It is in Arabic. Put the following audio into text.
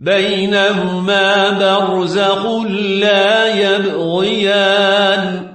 بينهما برزخ لا يبغيان